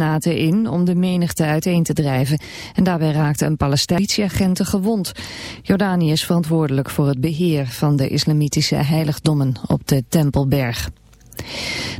naten in om de menigte uiteen te drijven. En daarbij raakte een Palestijnse agent gewond. Jordanië is verantwoordelijk voor het beheer van de islamitische heiligdommen op de Tempelberg.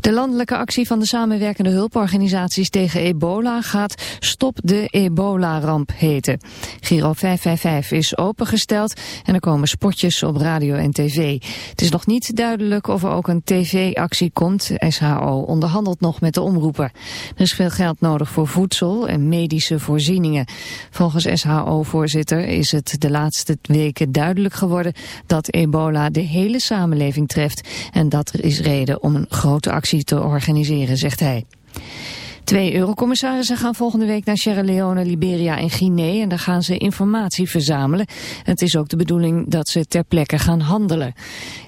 De landelijke actie van de samenwerkende hulporganisaties tegen ebola gaat Stop de ebola-ramp heten. Giro 555 is opengesteld en er komen spotjes op radio en tv. Het is nog niet duidelijk of er ook een tv-actie komt. SHO onderhandelt nog met de omroeper. Er is veel geld nodig voor voedsel en medische voorzieningen. Volgens SHO-voorzitter is het de laatste weken duidelijk geworden dat ebola de hele samenleving treft. En dat is reden om een grote actie te organiseren, zegt hij. Twee eurocommissarissen gaan volgende week naar Sierra Leone, Liberia en Guinea en daar gaan ze informatie verzamelen. Het is ook de bedoeling dat ze ter plekke gaan handelen.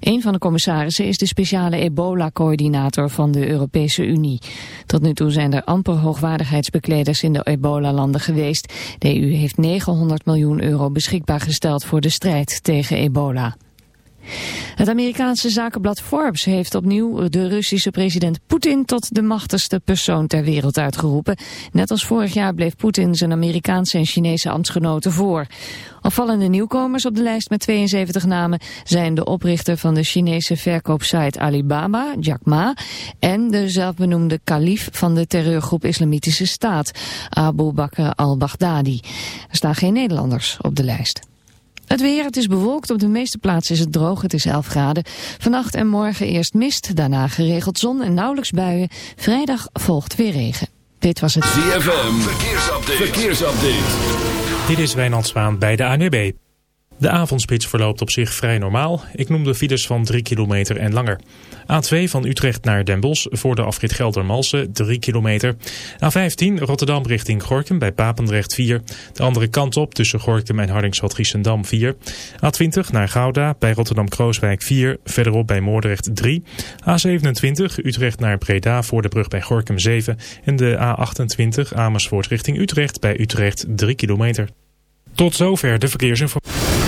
Een van de commissarissen is de speciale ebola-coördinator van de Europese Unie. Tot nu toe zijn er amper hoogwaardigheidsbekleders in de ebola-landen geweest. De EU heeft 900 miljoen euro beschikbaar gesteld voor de strijd tegen ebola. Het Amerikaanse zakenblad Forbes heeft opnieuw de Russische president Poetin tot de machtigste persoon ter wereld uitgeroepen. Net als vorig jaar bleef Poetin zijn Amerikaanse en Chinese ambtsgenoten voor. Opvallende nieuwkomers op de lijst met 72 namen zijn de oprichter van de Chinese verkoopsite Alibaba, Jack Ma, en de zelfbenoemde kalif van de terreurgroep Islamitische Staat, Abu Bakr al-Baghdadi. Er staan geen Nederlanders op de lijst. Het weer, het is bewolkt. Op de meeste plaatsen is het droog. Het is 11 graden. Vannacht en morgen eerst mist, daarna geregeld zon en nauwelijks buien. Vrijdag volgt weer regen. Dit was het ZFM. Verkeersupdate. Verkeersupdate. Dit is Wijnand Zwaan bij de ANWB. De avondspits verloopt op zich vrij normaal. Ik noem de files van 3 kilometer en langer. A2 van Utrecht naar Den Bosch voor de afrit Geldermalsen 3 kilometer. A15 Rotterdam richting Gorkum bij Papendrecht 4. De andere kant op tussen Gorkum en Hardingsveld Giessendam 4. A20 naar Gouda bij Rotterdam-Krooswijk 4. Verderop bij Moordrecht 3. A27 Utrecht naar Breda voor de brug bij Gorkum 7. En de A28 Amersfoort richting Utrecht bij Utrecht 3 kilometer. Tot zover de verkeersinformatie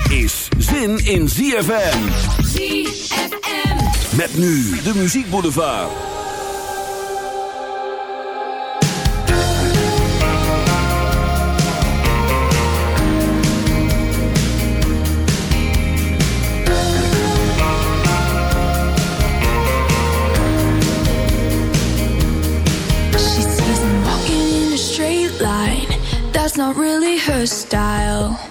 Is zin in ZFM. ZFM. Met nu de muziekboulevard. She sees him walking in a straight line. That's not really her style.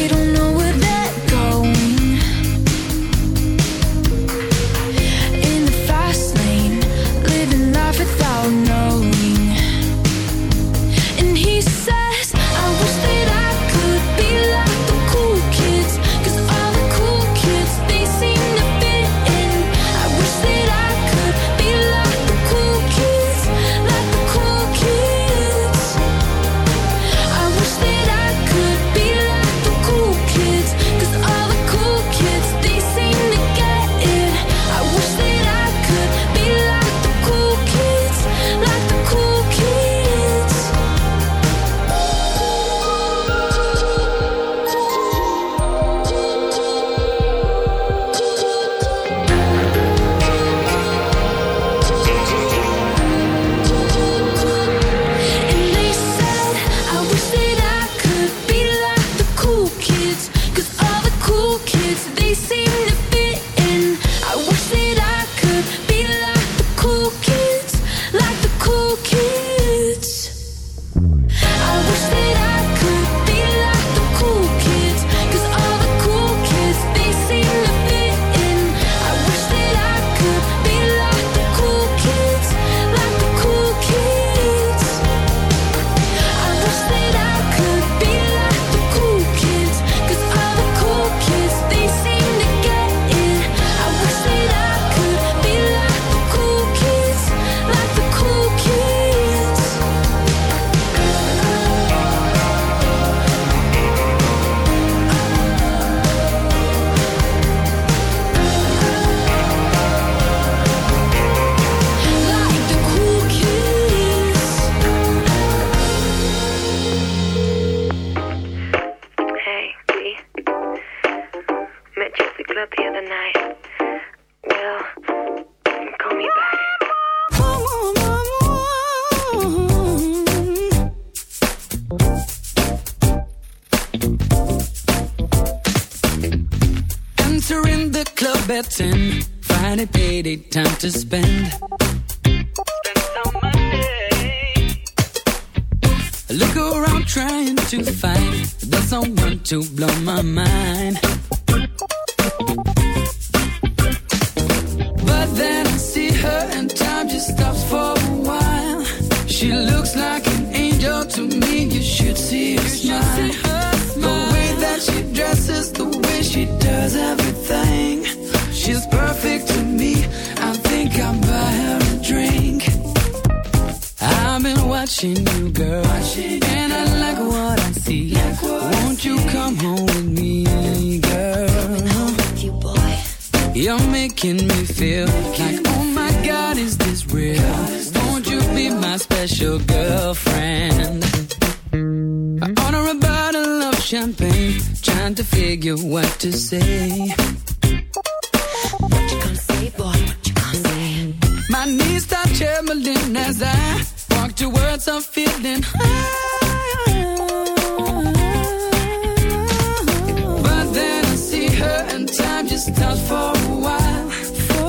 just for a while.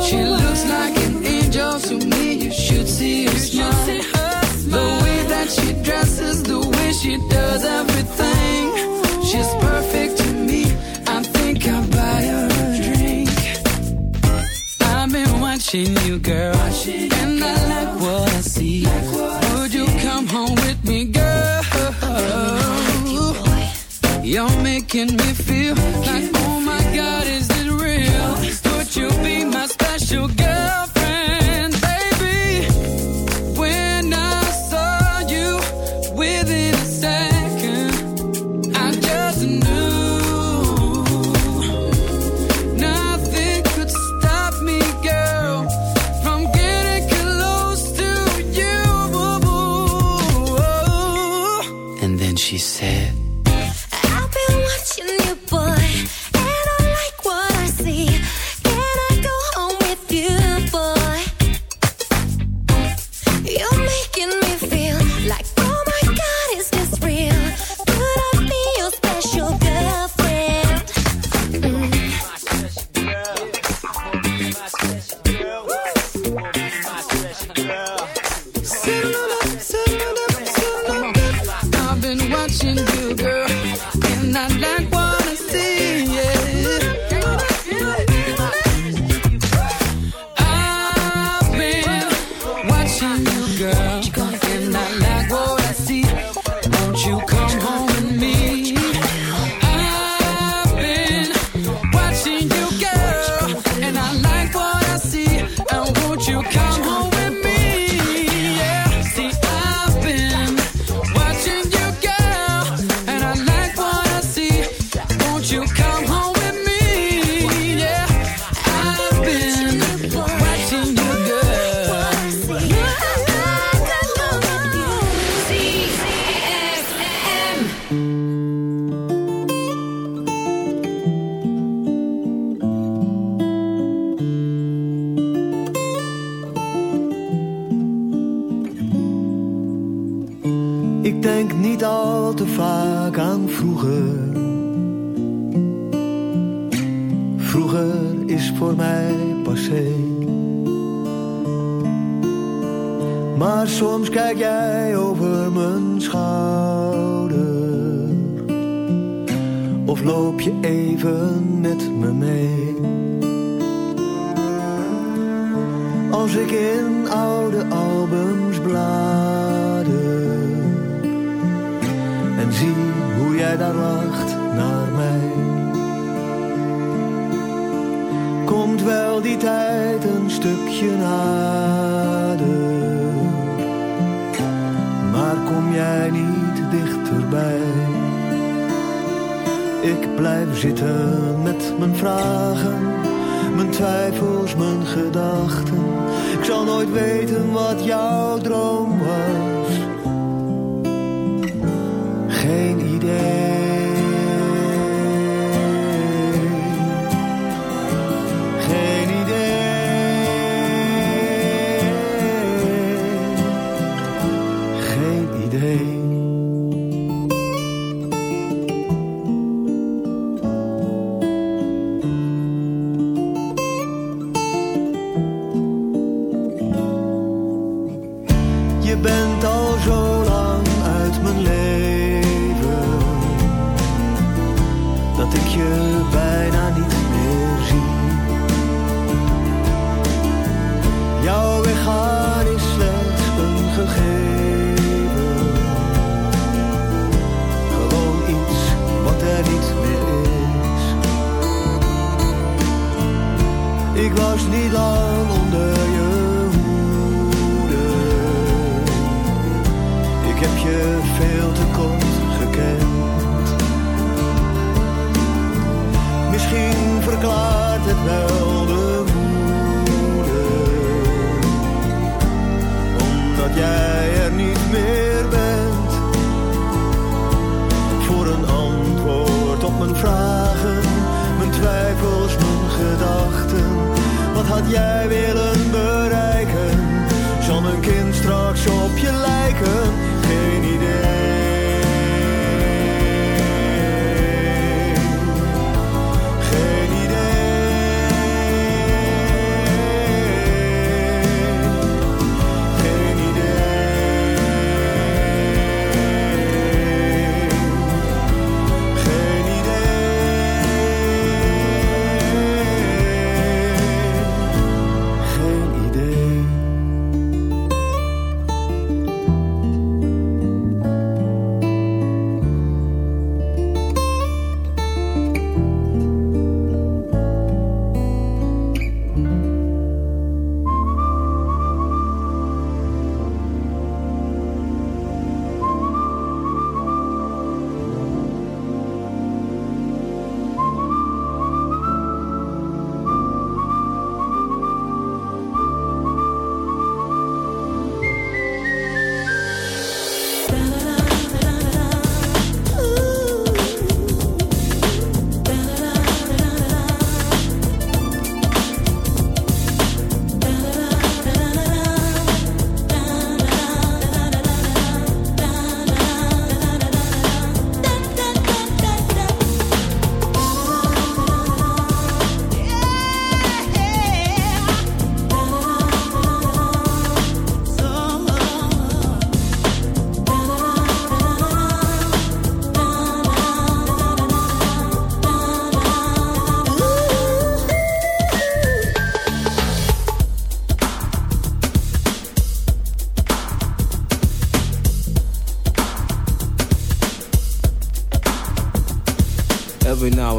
She looks like an angel to me. You should see her, smile. The way that she dresses, the way she does everything. She's perfect to me. I think I'll buy her a drink. I've been watching you, girl, and. I like what I see. Would you come home with me, girl? You're making me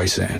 Streisand.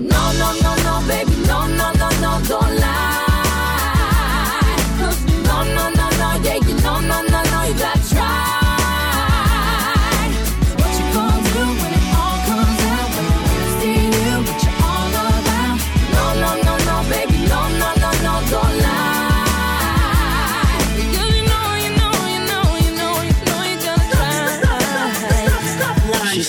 No, no, no, no, baby, no, no, no, no, don't lie.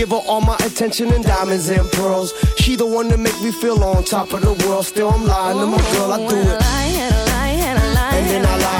Give her all my attention and diamonds and pearls. She the one that make me feel on top of the world. Still, I'm lying to my girl. I do it. And then I lie.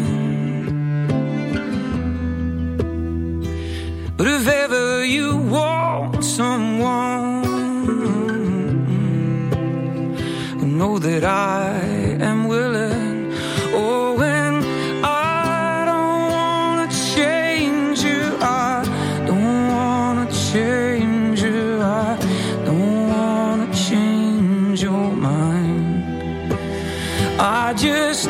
but if ever you want someone, know that I am willing. Oh, and I don't wanna change you. I don't wanna change you. I don't wanna change your mind. I just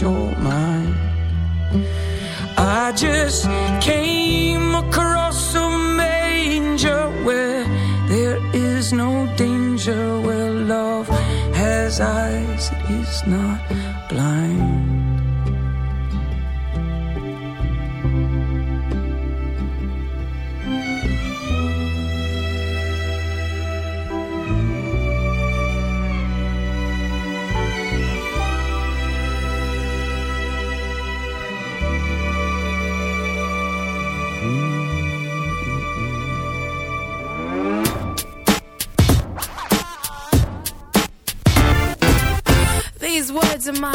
your mind. I just came across a manger where there is no danger, where love has eyes, it is not blind. Of my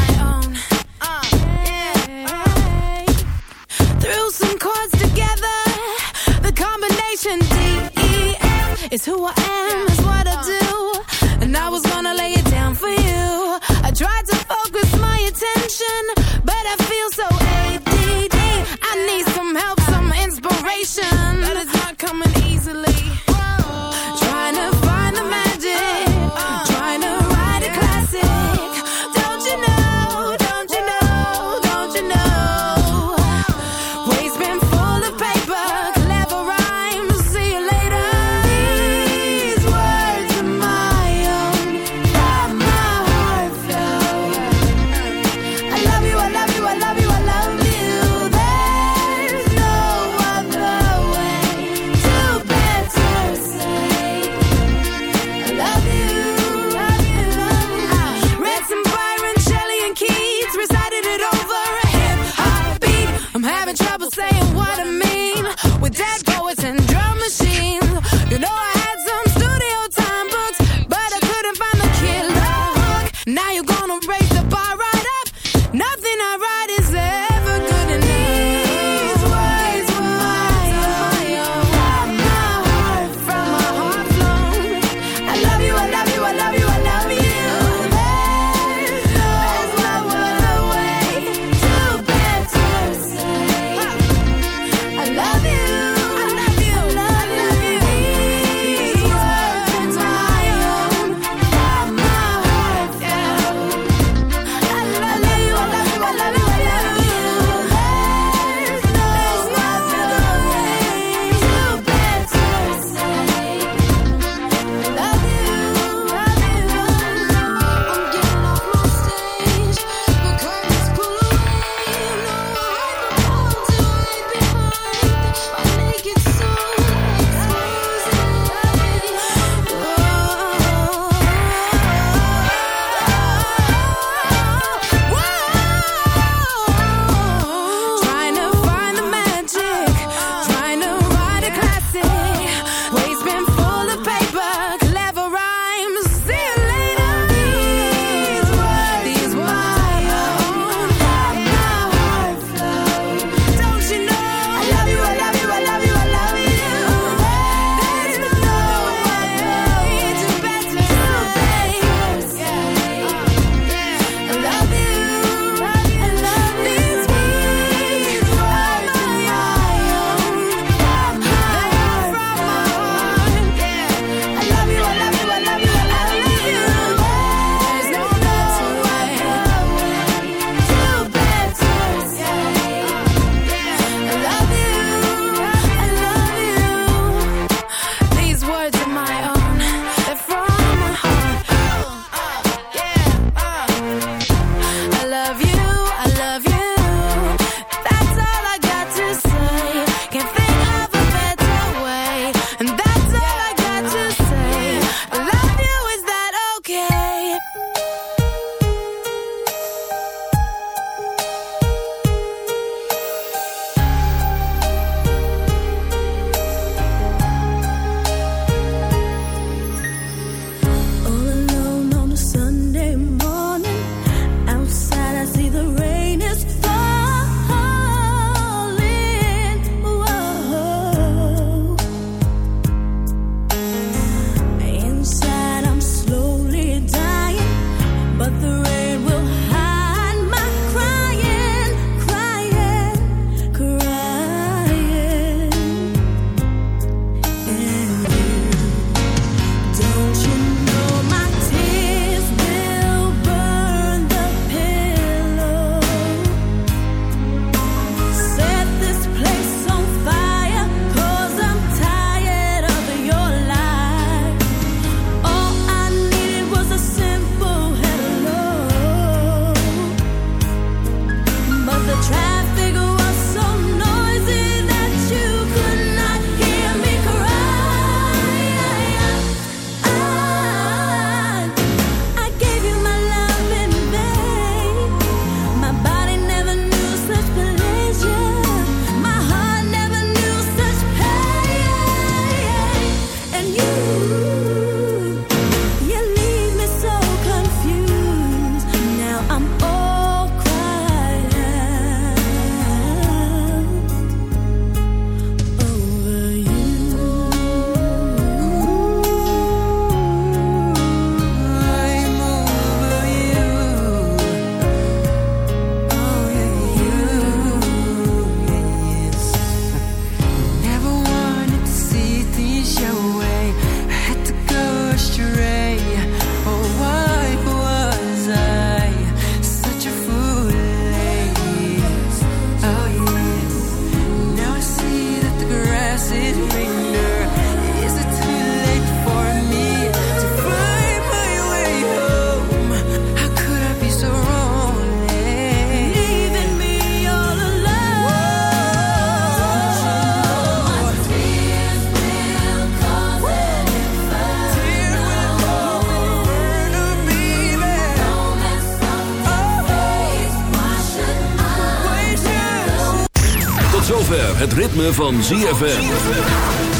ritme van ZFM.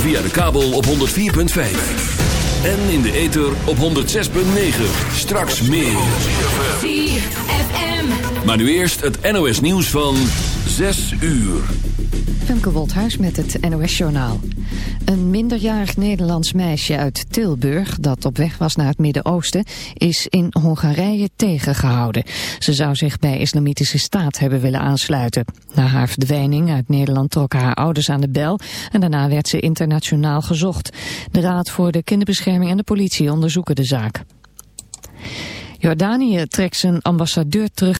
Via de kabel op 104.5. En in de ether op 106.9. Straks meer. ZFM. Maar nu eerst het NOS nieuws van 6 uur. Femke Wolthuis met het NOS-journaal. Een minderjarig Nederlands meisje uit Tilburg, dat op weg was naar het Midden-Oosten, is in Hongarije tegengehouden. Ze zou zich bij Islamitische Staat hebben willen aansluiten. Na haar verdwijning uit Nederland trokken haar ouders aan de bel en daarna werd ze internationaal gezocht. De Raad voor de Kinderbescherming en de politie onderzoeken de zaak. Jordanië trekt zijn ambassadeur terug